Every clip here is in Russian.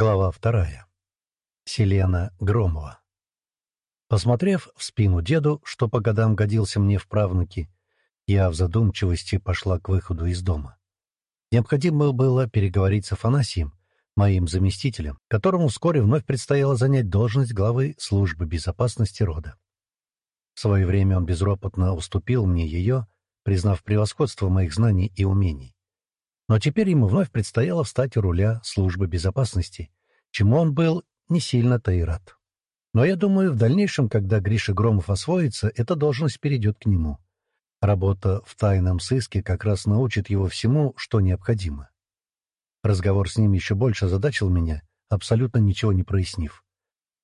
Глава вторая. Селена Громова. Посмотрев в спину деду, что по годам годился мне в правнуки, я в задумчивости пошла к выходу из дома. Необходимо было переговорить с Афанасием, моим заместителем, которому вскоре вновь предстояло занять должность главы службы безопасности рода. В свое время он безропотно уступил мне ее, признав превосходство моих знаний и умений. Но теперь ему вновь предстояло встать у руля службы безопасности, чему он был не сильно-то и рад. Но я думаю, в дальнейшем, когда Гриша Громов освоится, эта должность перейдет к нему. Работа в тайном сыске как раз научит его всему, что необходимо. Разговор с ним еще больше озадачил меня, абсолютно ничего не прояснив.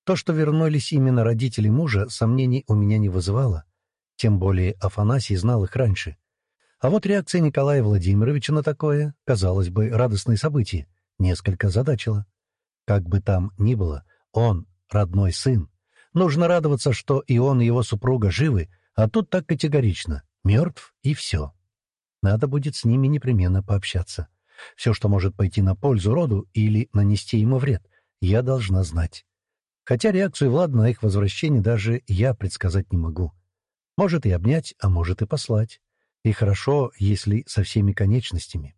То, что вернулись именно родители мужа, сомнений у меня не вызывало. Тем более Афанасий знал их раньше. А вот реакция Николая Владимировича на такое, казалось бы, радостное событие, несколько задачила. Как бы там ни было, он — родной сын. Нужно радоваться, что и он, и его супруга живы, а тут так категорично. Мертв и все. Надо будет с ними непременно пообщаться. Все, что может пойти на пользу роду или нанести ему вред, я должна знать. Хотя реакцию Влада на их возвращение даже я предсказать не могу. Может и обнять, а может и послать. И хорошо, если со всеми конечностями.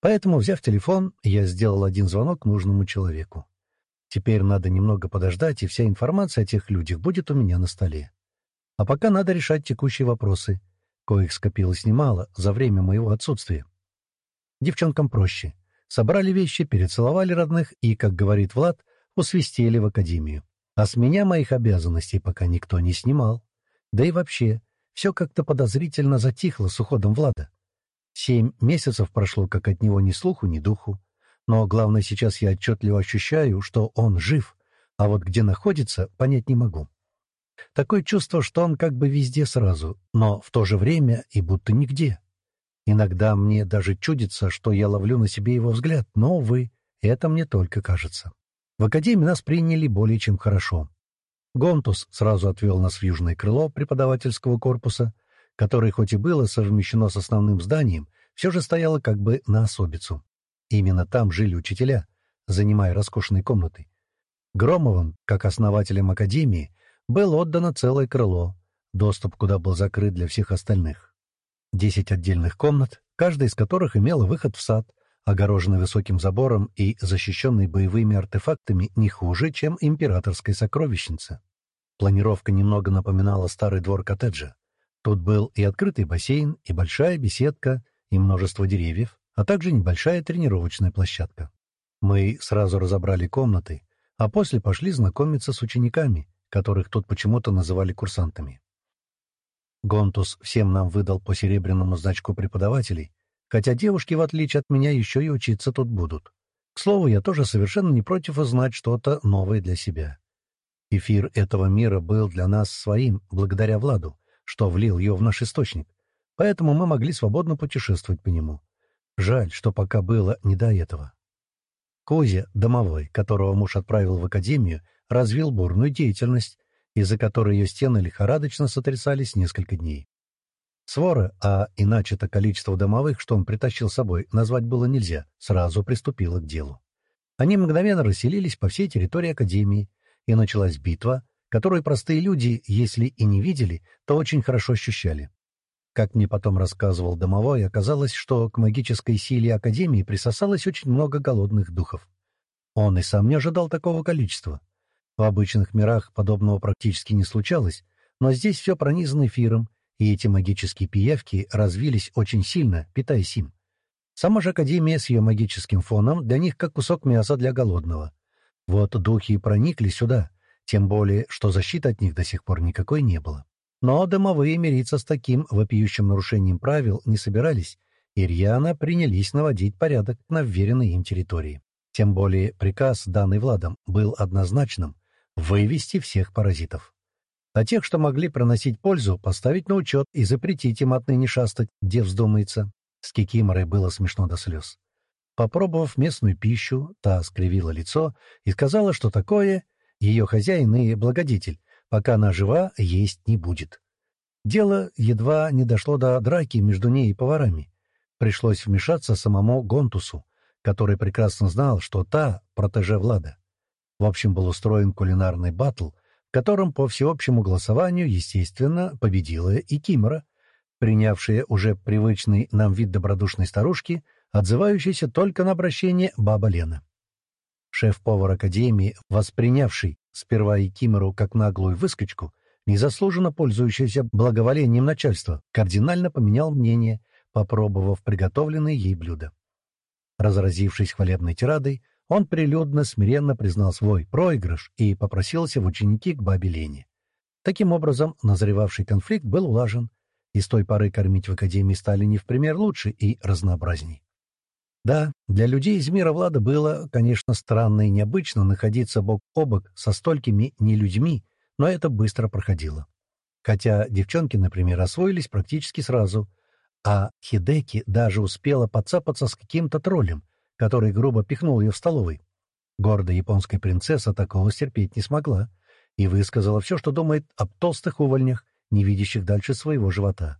Поэтому, взяв телефон, я сделал один звонок нужному человеку. Теперь надо немного подождать, и вся информация о тех людях будет у меня на столе. А пока надо решать текущие вопросы, коих скопилось немало за время моего отсутствия. Девчонкам проще. Собрали вещи, перецеловали родных и, как говорит Влад, усвистели в академию. А с меня моих обязанностей пока никто не снимал. Да и вообще, все как-то подозрительно затихло с уходом Влада. Семь месяцев прошло, как от него ни слуху, ни духу. Но главное, сейчас я отчетливо ощущаю, что он жив, а вот где находится, понять не могу. Такое чувство, что он как бы везде сразу, но в то же время и будто нигде. Иногда мне даже чудится, что я ловлю на себе его взгляд, но, увы, это мне только кажется. В академии нас приняли более чем хорошо. Гонтус сразу отвел нас в южное крыло преподавательского корпуса, которое хоть и было совмещено с основным зданием, все же стояло как бы на особицу. Именно там жили учителя, занимая роскошные комнаты. Громовым, как основателем академии, было отдано целое крыло, доступ куда был закрыт для всех остальных. Десять отдельных комнат, каждая из которых имела выход в сад, огороженный высоким забором и защищенный боевыми артефактами не хуже, чем императорская сокровищница. Планировка немного напоминала старый двор коттеджа. Тут был и открытый бассейн, и большая беседка, и множество деревьев, а также небольшая тренировочная площадка. Мы сразу разобрали комнаты, а после пошли знакомиться с учениками, которых тут почему-то называли курсантами. Гонтус всем нам выдал по серебряному значку преподавателей, хотя девушки, в отличие от меня, еще и учиться тут будут. К слову, я тоже совершенно не против узнать что-то новое для себя. Эфир этого мира был для нас своим, благодаря Владу, что влил ее в наш источник, поэтому мы могли свободно путешествовать по нему. Жаль, что пока было не до этого. Кузя, домовой, которого муж отправил в академию, развил бурную деятельность, из-за которой ее стены лихорадочно сотрясались несколько дней. Свора, а иначе-то количество домовых, что он притащил с собой, назвать было нельзя, сразу приступило к делу. Они мгновенно расселились по всей территории Академии, и началась битва, которую простые люди, если и не видели, то очень хорошо ощущали. Как мне потом рассказывал домовой, оказалось, что к магической силе Академии присосалось очень много голодных духов. Он и сам не ожидал такого количества. В обычных мирах подобного практически не случалось, но здесь все пронизано эфиром, и эти магические пиявки развились очень сильно, питаясь им. Сама же Академия с ее магическим фоном для них как кусок мяса для голодного. Вот духи проникли сюда, тем более, что защиты от них до сих пор никакой не было. Но домовые мириться с таким вопиющим нарушением правил не собирались, и рьяно принялись наводить порядок на вверенной им территории. Тем более приказ, данный Владом, был однозначным — вывести всех паразитов а тех, что могли проносить пользу, поставить на учет и запретить им отныне шастать, где вздумается. С Кикиморой было смешно до слез. Попробовав местную пищу, та скривила лицо и сказала, что такое ее хозяин и благодетель, пока она жива, есть не будет. Дело едва не дошло до драки между ней и поварами. Пришлось вмешаться самому Гонтусу, который прекрасно знал, что та — протеже Влада. В общем, был устроен кулинарный батл, котором по всеобщему голосованию, естественно, победила и Кимора, принявшая уже привычный нам вид добродушной старушки, отзывающейся только на обращение «баба Лена». Шеф-повар Академии, воспринявший сперва и Кимору как наглую выскочку, незаслуженно пользующийся благоволением начальства, кардинально поменял мнение, попробовав приготовленные ей блюда. Разразившись хвалебной тирадой, он прилюдно, смиренно признал свой проигрыш и попросился в ученики к бабе Лене. Таким образом, назревавший конфликт был улажен, и с той поры кормить в Академии стали не в пример лучше и разнообразней. Да, для людей из мира Влада было, конечно, странно и необычно находиться бок о бок со столькими нелюдьми, но это быстро проходило. Хотя девчонки, например, освоились практически сразу, а Хидеки даже успела подцапаться с каким-то троллем, который грубо пихнул ее в столовой. Гордая японская принцесса такого стерпеть не смогла и высказала все, что думает об толстых увольнях, не видящих дальше своего живота.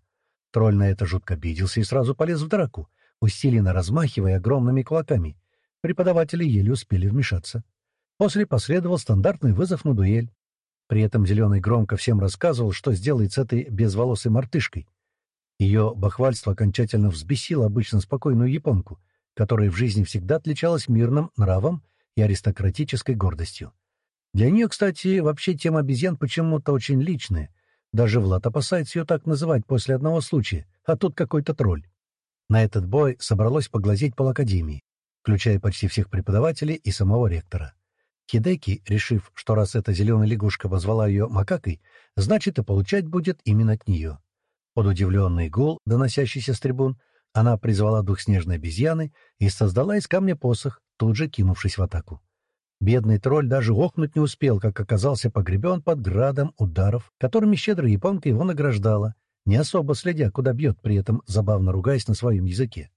Тролль на это жутко обиделся и сразу полез в драку, усиленно размахивая огромными кулаками. Преподаватели еле успели вмешаться. После последовал стандартный вызов на дуэль. При этом Зеленый громко всем рассказывал, что сделает с этой безволосой мартышкой. Ее бахвальство окончательно взбесило обычно спокойную японку — которая в жизни всегда отличалась мирным нравом и аристократической гордостью. Для нее, кстати, вообще тема обезьян почему-то очень личная. Даже Влад опасается ее так называть после одного случая, а тут какой-то тролль. На этот бой собралось поглазеть полакадемии, включая почти всех преподавателей и самого ректора. Хидеки, решив, что раз эта зеленая лягушка позвала ее макакой, значит и получать будет именно от нее. Под удивленный гул, доносящийся с трибун, она призвала дух снежной обезьяны и создала из камня посох, тут же кинувшись в атаку. Бедный тролль даже охнуть не успел, как оказался погребен под градом ударов, которыми щедрая японка его награждала, не особо следя, куда бьет, при этом забавно ругаясь на своем языке.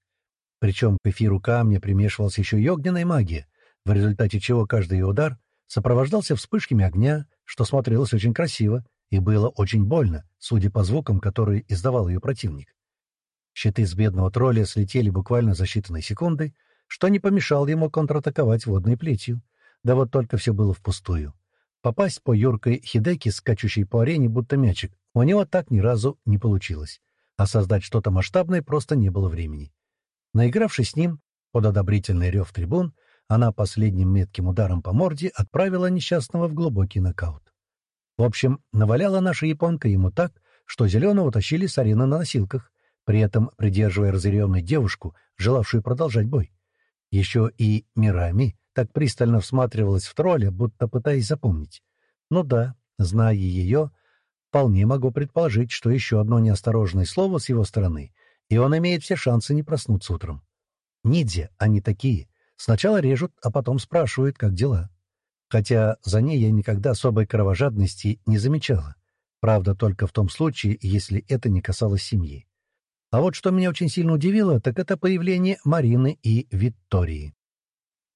Причем к эфиру камня примешивалась еще и огненная магия, в результате чего каждый ее удар сопровождался вспышками огня, что смотрелось очень красиво и было очень больно, судя по звукам, которые издавал ее противник. Щиты с бедного тролля слетели буквально за считанные секунды, что не помешало ему контратаковать водной плетью. Да вот только все было впустую. Попасть по юркой Хидеки, скачущей по арене, будто мячик, у него так ни разу не получилось. А создать что-то масштабное просто не было времени. Наигравшись с ним, под одобрительный рев трибун, она последним метким ударом по морде отправила несчастного в глубокий нокаут. В общем, наваляла наша японка ему так, что зеленого тащили с арены на носилках, при этом придерживая разъяренную девушку, желавшую продолжать бой. Еще и Мирами так пристально всматривалась в тролля, будто пытаясь запомнить. Ну да, зная ее, вполне могу предположить, что еще одно неосторожное слово с его стороны, и он имеет все шансы не проснуться утром. Нидзе, они такие. Сначала режут, а потом спрашивают, как дела. Хотя за ней я никогда особой кровожадности не замечала. Правда, только в том случае, если это не касалось семьи. А вот что меня очень сильно удивило, так это появление Марины и Виктории.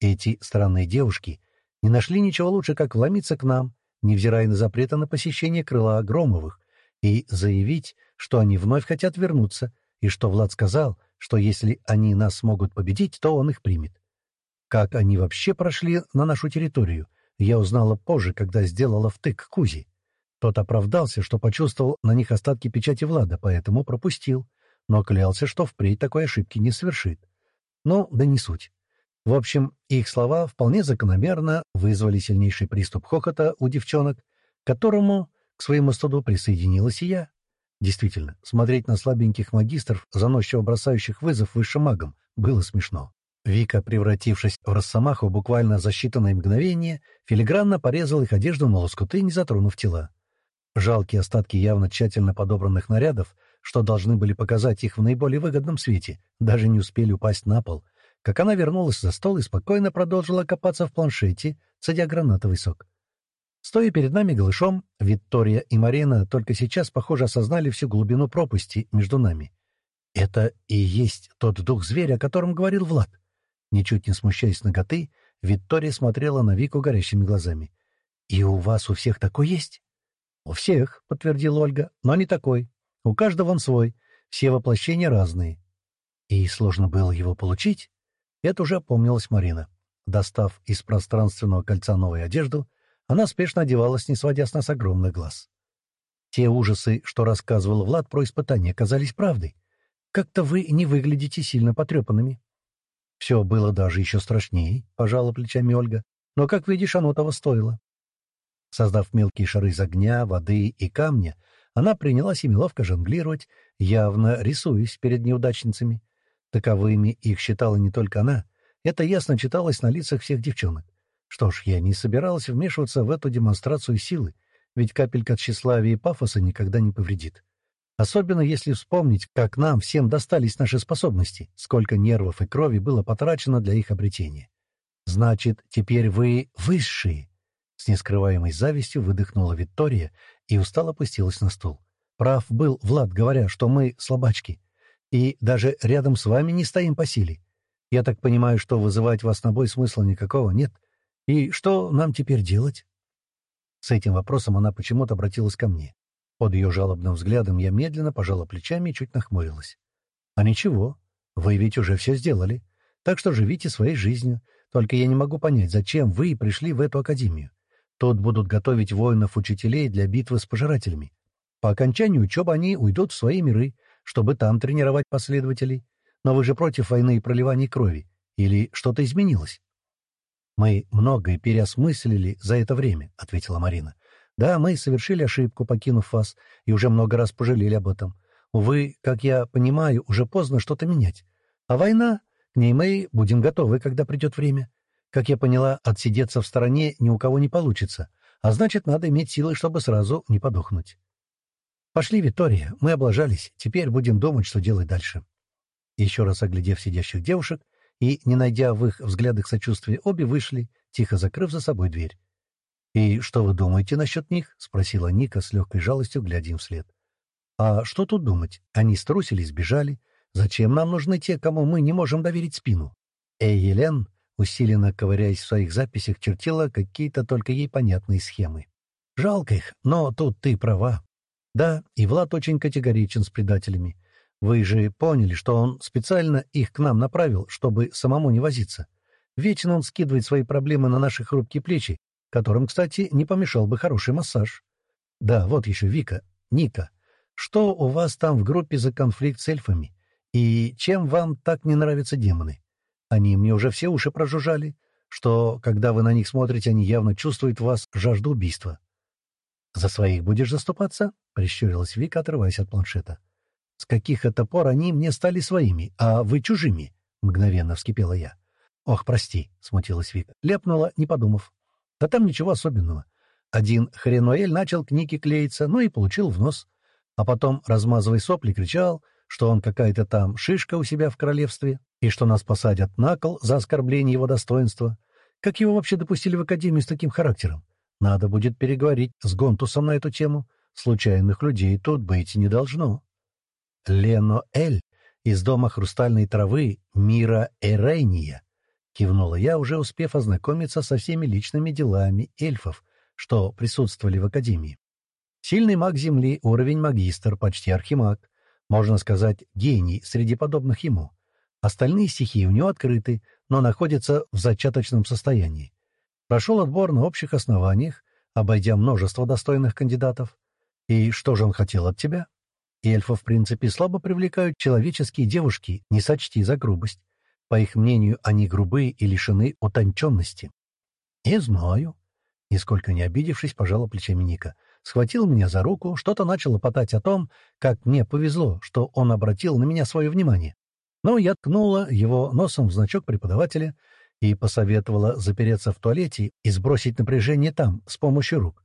Эти странные девушки не нашли ничего лучше, как вломиться к нам, невзирая на запреты на посещение крыла Громовых, и заявить, что они вновь хотят вернуться, и что Влад сказал, что если они нас смогут победить, то он их примет. Как они вообще прошли на нашу территорию, я узнала позже, когда сделала втык Кузи. Тот оправдался, что почувствовал на них остатки печати Влада, поэтому пропустил но клялся, что впредь такой ошибки не совершит. Ну, да не суть. В общем, их слова вполне закономерно вызвали сильнейший приступ хохота у девчонок, которому, к своему студу, присоединилась и я. Действительно, смотреть на слабеньких магистров, заносчиво бросающих вызов высшим магам, было смешно. Вика, превратившись в росомаху буквально за считанные мгновения, филигранно порезал их одежду на лоскуты, не затронув тела. Жалкие остатки явно тщательно подобранных нарядов что должны были показать их в наиболее выгодном свете, даже не успели упасть на пол, как она вернулась за стол и спокойно продолжила копаться в планшете, цедя гранатовый сок. Стоя перед нами голышом, Виктория и Марина только сейчас, похоже, осознали всю глубину пропасти между нами. Это и есть тот дух зверя, о котором говорил Влад. Ничуть не смущаясь ноготы, Виктория смотрела на Вику горящими глазами. «И у вас у всех такой есть?» «У всех», — подтвердила Ольга, — «но не такой. У каждого он свой, все воплощения разные. И сложно было его получить? Это уже помнилась Марина. Достав из пространственного кольца новую одежду, она спешно одевалась, не сводя с нас огромных глаз. Те ужасы, что рассказывал Влад про испытания, казались правдой. Как-то вы не выглядите сильно потрепанными. Все было даже еще страшнее, — пожала плечами Ольга. Но, как видишь, оно того стоило. Создав мелкие шары из огня, воды и камня, она принялась ими ловко жонглировать, явно рисуясь перед неудачницами. Таковыми их считала не только она. Это ясно читалось на лицах всех девчонок. Что ж, я не собиралась вмешиваться в эту демонстрацию силы, ведь капелька тщеславия и пафоса никогда не повредит. Особенно если вспомнить, как нам всем достались наши способности, сколько нервов и крови было потрачено для их обретения. Значит, теперь вы высшие. С нескрываемой завистью выдохнула Виктория и устало опустилась на стул. Прав был Влад, говоря, что мы слабачки. И даже рядом с вами не стоим по силе. Я так понимаю, что вызывать вас на бой смысла никакого нет. И что нам теперь делать? С этим вопросом она почему-то обратилась ко мне. Под ее жалобным взглядом я медленно пожала плечами и чуть нахмурилась. «А ничего, вы ведь уже все сделали, так что живите своей жизнью. Только я не могу понять, зачем вы пришли в эту академию. Тут будут готовить воинов-учителей для битвы с пожирателями. По окончанию учебы они уйдут в свои миры, чтобы там тренировать последователей. Но вы же против войны и проливания крови. Или что-то изменилось?» «Мы многое переосмыслили за это время», — ответила Марина. Да, мы совершили ошибку, покинув вас, и уже много раз пожалели об этом. Увы, как я понимаю, уже поздно что-то менять. А война, к ней мы будем готовы, когда придет время. Как я поняла, отсидеться в стороне ни у кого не получится, а значит, надо иметь силы, чтобы сразу не подохнуть. Пошли, Виктория, мы облажались, теперь будем думать, что делать дальше. Еще раз оглядев сидящих девушек и, не найдя в их взглядах сочувствия, обе вышли, тихо закрыв за собой дверь. «И что вы думаете насчет них?» — спросила Ника с легкой жалостью, глядя им вслед. «А что тут думать? Они струсили, сбежали. Зачем нам нужны те, кому мы не можем доверить спину?» Эй, Елен, усиленно ковыряясь в своих записях, чертила какие-то только ей понятные схемы. «Жалко их, но тут ты права. Да, и Влад очень категоричен с предателями. Вы же поняли, что он специально их к нам направил, чтобы самому не возиться. Вечно он скидывает свои проблемы на наши хрупкие плечи, которым, кстати, не помешал бы хороший массаж. Да, вот еще Вика, Ника. Что у вас там в группе за конфликт с эльфами? И чем вам так не нравятся демоны? Они мне уже все уши прожужжали, что, когда вы на них смотрите, они явно чувствуют в вас жажду убийства. «За своих будешь заступаться?» — прищурилась Вика, отрываясь от планшета. «С каких это пор они мне стали своими, а вы чужими?» — мгновенно вскипела я. «Ох, прости», — смутилась Вика. Лепнула, не подумав. Да там ничего особенного. Один хренуэль начал к Нике клеиться, ну и получил в нос. А потом, размазывая сопли, кричал, что он какая-то там шишка у себя в королевстве, и что нас посадят на кол за оскорбление его достоинства. Как его вообще допустили в академию с таким характером? Надо будет переговорить с Гонтусом на эту тему. Случайных людей тут быть не должно. Лено Эль из дома хрустальной травы Мира Эрейния Кивнула я, уже успев ознакомиться со всеми личными делами эльфов, что присутствовали в Академии. Сильный маг Земли, уровень магистр, почти архимаг. Можно сказать, гений среди подобных ему. Остальные стихии у него открыты, но находятся в зачаточном состоянии. Прошел отбор на общих основаниях, обойдя множество достойных кандидатов. И что же он хотел от тебя? Эльфов, в принципе, слабо привлекают человеческие девушки, не сочти за грубость. По их мнению, они грубые и лишены утонченности. «Не знаю». Нисколько не обидевшись, пожала плечами Ника. Схватил меня за руку, что-то начал лопотать о том, как мне повезло, что он обратил на меня свое внимание. Но я ткнула его носом в значок преподавателя и посоветовала запереться в туалете и сбросить напряжение там, с помощью рук.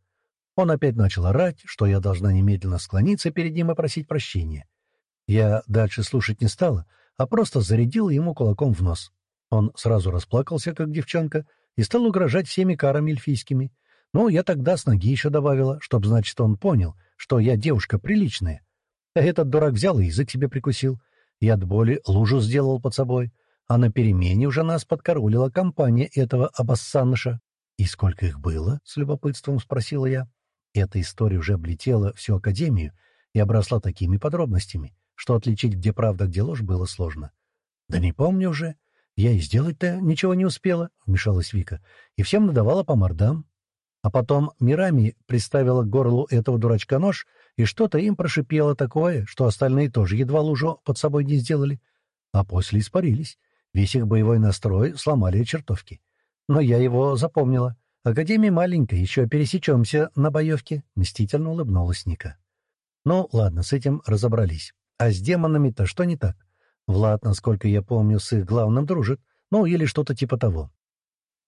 Он опять начал орать, что я должна немедленно склониться перед ним и просить прощения. Я дальше слушать не стала, а просто зарядил ему кулаком в нос. Он сразу расплакался, как девчонка, и стал угрожать всеми карами эльфийскими. Ну, я тогда с ноги еще добавила, чтоб, значит, он понял, что я девушка приличная. А этот дурак взял и язык себе прикусил. И от боли лужу сделал под собой. А на перемене уже нас подкоролила компания этого обоссаныша. «И сколько их было?» — с любопытством спросила я. Эта история уже облетела всю Академию и обросла такими подробностями, что отличить, где правда, где ложь, было сложно. Да не помню уже. «Я и сделать-то ничего не успела», — вмешалась Вика, — «и всем надавала по мордам». А потом Мирами приставила к горлу этого дурачка нож, и что-то им прошипело такое, что остальные тоже едва лужу под собой не сделали. А после испарились. Весь их боевой настрой сломали чертовки. Но я его запомнила. Академия маленькая, еще пересечемся на боевке», — мстительно улыбнулась Ника. «Ну, ладно, с этим разобрались. А с демонами-то что не так? Влад, насколько я помню, с их главным дружит. Ну, или что-то типа того.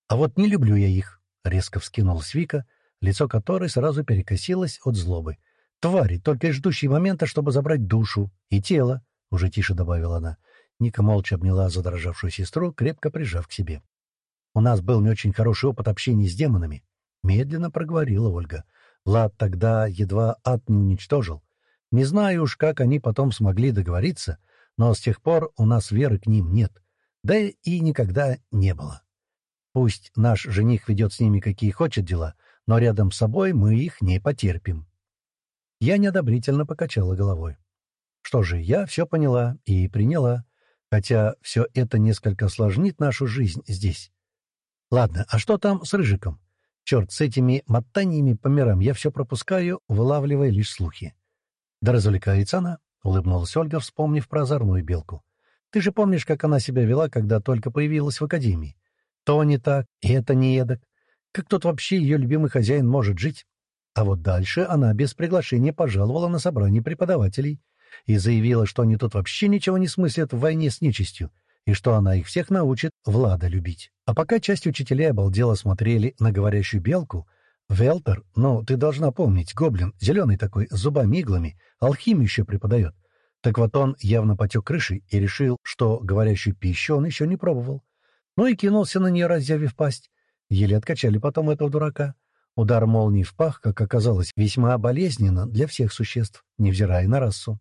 А вот не люблю я их», — резко вскинулась Вика, лицо которой сразу перекосилось от злобы. «Твари, только ждущие момента, чтобы забрать душу и тело», — уже тише добавила она. Ника молча обняла задрожавшую сестру, крепко прижав к себе. У нас был не очень хороший опыт общения с демонами. Медленно проговорила Ольга. Влад тогда едва ад не уничтожил. Не знаю уж, как они потом смогли договориться, но с тех пор у нас веры к ним нет. Да и никогда не было. Пусть наш жених ведет с ними какие хочет дела, но рядом с собой мы их не потерпим. Я неодобрительно покачала головой. Что же, я все поняла и приняла, хотя все это несколько осложнит нашу жизнь здесь. Ладно, а что там с Рыжиком? Черт, с этими мотаниями по мирам я все пропускаю, вылавливая лишь слухи. Да развлекается она, — улыбнулась Ольга, вспомнив про озорную белку. Ты же помнишь, как она себя вела, когда только появилась в академии? То не так, и это не эдак. Как тут вообще ее любимый хозяин может жить? А вот дальше она без приглашения пожаловала на собрание преподавателей и заявила, что они тут вообще ничего не смыслят в войне с нечистью, и что она их всех научит Влада любить. А пока часть учителей обалдело смотрели на говорящую белку, Велтер, ну, ты должна помнить, гоблин, зеленый такой, с зубами-иглами, алхимию еще преподает. Так вот он явно потек крышей и решил, что говорящую пищу он еще не пробовал. Ну и кинулся на нее, разъявив пасть. Еле откачали потом этого дурака. Удар молнии в пах, как оказалось, весьма болезненно для всех существ, невзирая на расу.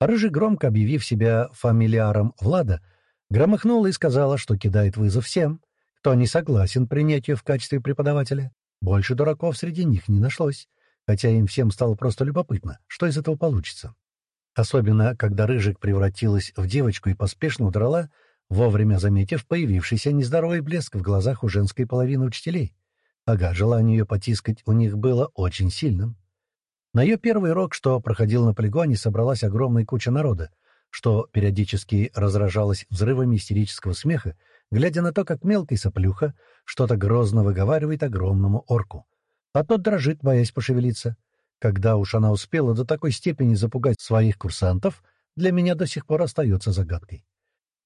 Рыжий, громко объявив себя фамилиаром Влада, Громыхнула и сказала, что кидает вызов всем, кто не согласен принять ее в качестве преподавателя. Больше дураков среди них не нашлось, хотя им всем стало просто любопытно, что из этого получится. Особенно, когда Рыжик превратилась в девочку и поспешно удрала, вовремя заметив появившийся нездоровый блеск в глазах у женской половины учителей. Ага, желание ее потискать у них было очень сильным. На ее первый урок, что проходил на полигоне, собралась огромная куча народа, что периодически разражалось взрывами истерического смеха, глядя на то, как мелкий соплюха что-то грозно выговаривает огромному орку. А тот дрожит, боясь пошевелиться. Когда уж она успела до такой степени запугать своих курсантов, для меня до сих пор остается загадкой.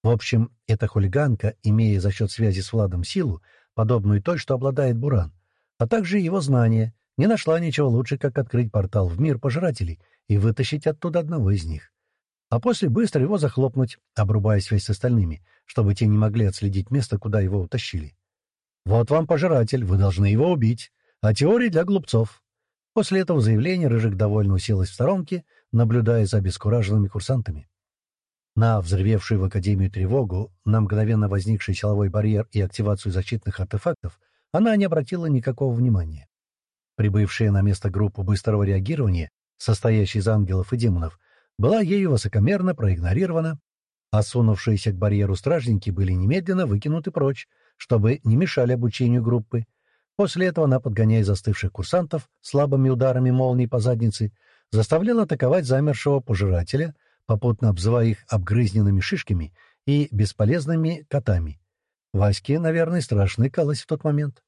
В общем, эта хулиганка, имея за счет связи с Владом силу, подобную той, что обладает Буран, а также его знания, не нашла ничего лучше, как открыть портал в мир пожирателей и вытащить оттуда одного из них а после быстро его захлопнуть, обрубая связь с остальными, чтобы те не могли отследить место, куда его утащили. «Вот вам пожиратель, вы должны его убить, а теория для глупцов». После этого заявления Рыжик довольно уселась в сторонке, наблюдая за обескураженными курсантами. На взрывевшую в Академию тревогу, на мгновенно возникший силовой барьер и активацию защитных артефактов она не обратила никакого внимания. Прибывшая на место группа быстрого реагирования, состоящая из ангелов и демонов, была ею высокомерно проигнорирована, а сунувшиеся к барьеру стражники были немедленно выкинуты прочь, чтобы не мешали обучению группы. После этого она, подгоняя застывших курсантов слабыми ударами молнии по заднице, заставляла атаковать замершего пожирателя, попутно обзывая их обгрызненными шишками и бесполезными котами. Ваське, наверное, страшно икалось в тот момент.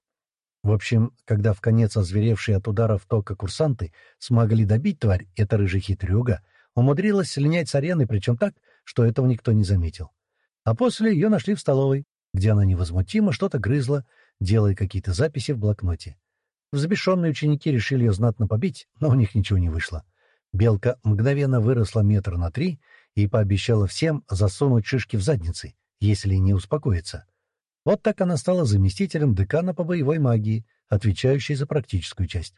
В общем, когда в конец озверевшие от ударов тока курсанты смогли добить тварь, эта рыжая хитрюга — умудрилась слинять с арены, причем так, что этого никто не заметил. А после ее нашли в столовой, где она невозмутимо что-то грызла, делая какие-то записи в блокноте. Взбешенные ученики решили ее знатно побить, но у них ничего не вышло. Белка мгновенно выросла метр на три и пообещала всем засунуть шишки в задницы, если не успокоится. Вот так она стала заместителем декана по боевой магии, отвечающей за практическую часть.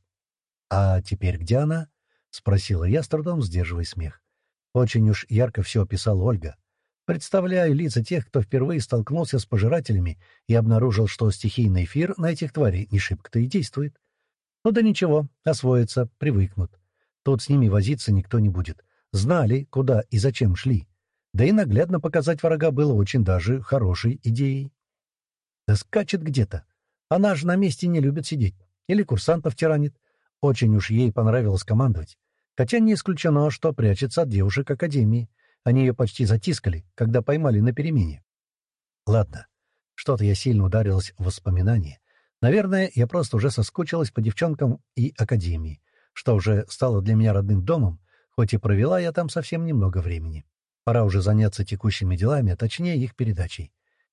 А теперь где она? — спросила я, с трудом сдерживая смех. Очень уж ярко все описала Ольга. Представляю лица тех, кто впервые столкнулся с пожирателями и обнаружил, что стихийный эфир на этих тварей не шибко-то и действует. Ну да ничего, освоятся, привыкнут. Тут с ними возиться никто не будет. Знали, куда и зачем шли. Да и наглядно показать врага было очень даже хорошей идеей. Да скачет где-то. Она же на месте не любит сидеть. Или курсантов тиранит. Очень уж ей понравилось командовать. Хотя не исключено, что прячется от девушек Академии. Они ее почти затискали, когда поймали на перемене. Ладно, что-то я сильно ударилась в воспоминания. Наверное, я просто уже соскучилась по девчонкам и Академии, что уже стало для меня родным домом, хоть и провела я там совсем немного времени. Пора уже заняться текущими делами, а точнее их передачей.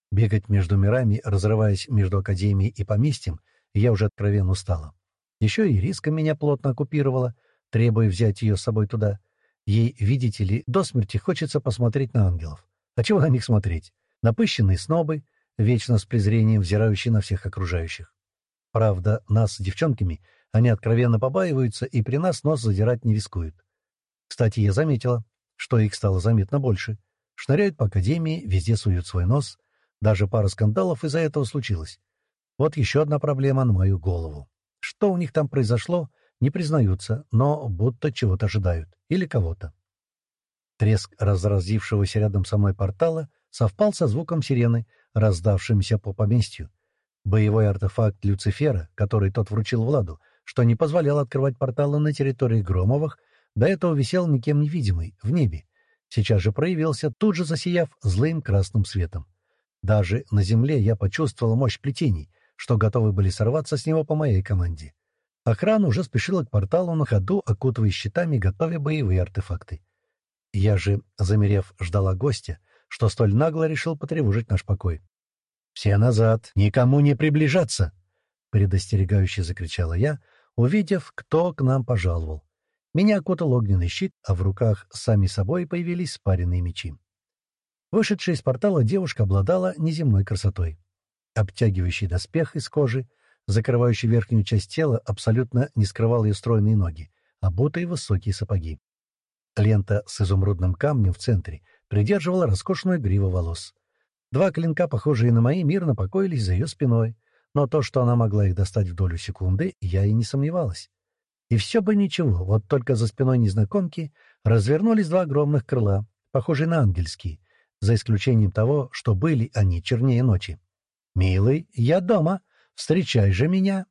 Бегать между мирами, разрываясь между Академией и поместьем, я уже откровенно устала. Еще и риска меня плотно оккупировала, требуя взять ее с собой туда. Ей, видите ли, до смерти хочется посмотреть на ангелов. А чего на них смотреть? Напыщенные снобы, вечно с презрением взирающие на всех окружающих. Правда, нас с девчонками они откровенно побаиваются и при нас нос задирать не рискуют. Кстати, я заметила, что их стало заметно больше. Шныряют по академии, везде суют свой нос. Даже пара скандалов из-за этого случилось. Вот еще одна проблема на мою голову. Что у них там произошло, не признаются, но будто чего-то ожидают. Или кого-то. Треск разразившегося рядом со мной портала совпал со звуком сирены, раздавшимся по поместью. Боевой артефакт Люцифера, который тот вручил Владу, что не позволял открывать порталы на территории Громовых, до этого висел никем невидимый, в небе. Сейчас же проявился, тут же засияв злым красным светом. Даже на земле я почувствовал мощь плетений, что готовы были сорваться с него по моей команде. Охрана уже спешила к порталу на ходу, окутывая щитами, готовя боевые артефакты. Я же, замерев, ждала гостя, что столь нагло решил потревожить наш покой. «Все назад! Никому не приближаться!» — предостерегающе закричала я, увидев, кто к нам пожаловал. Меня окутал огненный щит, а в руках сами собой появились спаренные мечи. Вышедшая из портала девушка обладала неземной красотой. Обтягивающий доспех из кожи, закрывающий верхнюю часть тела, абсолютно не скрывал ее стройные ноги, обутые высокие сапоги. Лента с изумрудным камнем в центре придерживала роскошную гриву волос. Два клинка, похожие на мои, мирно покоились за ее спиной, но то, что она могла их достать в долю секунды, я и не сомневалась. И все бы ничего, вот только за спиной незнакомки развернулись два огромных крыла, похожие на ангельские, за исключением того, что были они чернее ночи. «Милый, я дома, встречай же меня!»